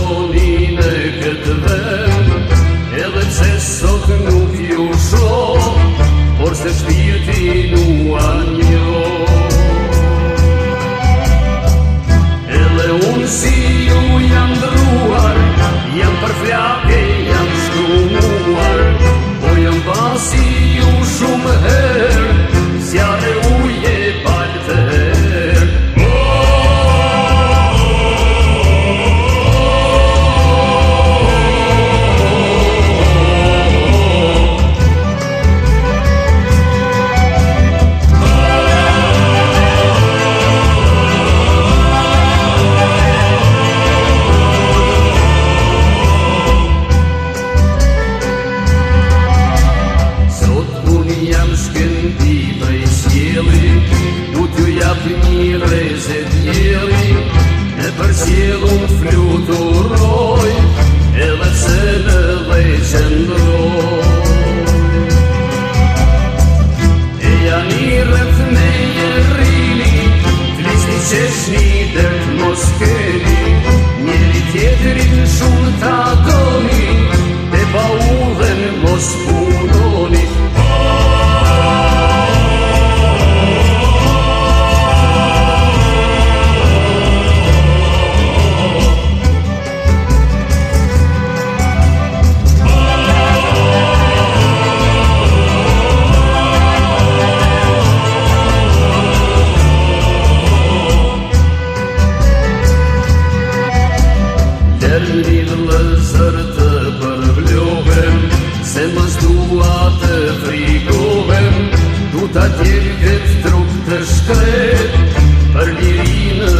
qoni në këtë vend Edhe që sot nuk ju shok Por se shpirti nuk njo Edhe unë si ju jam druar Jam për Një një rreset E për sëllu flutur të shkret Për lirinë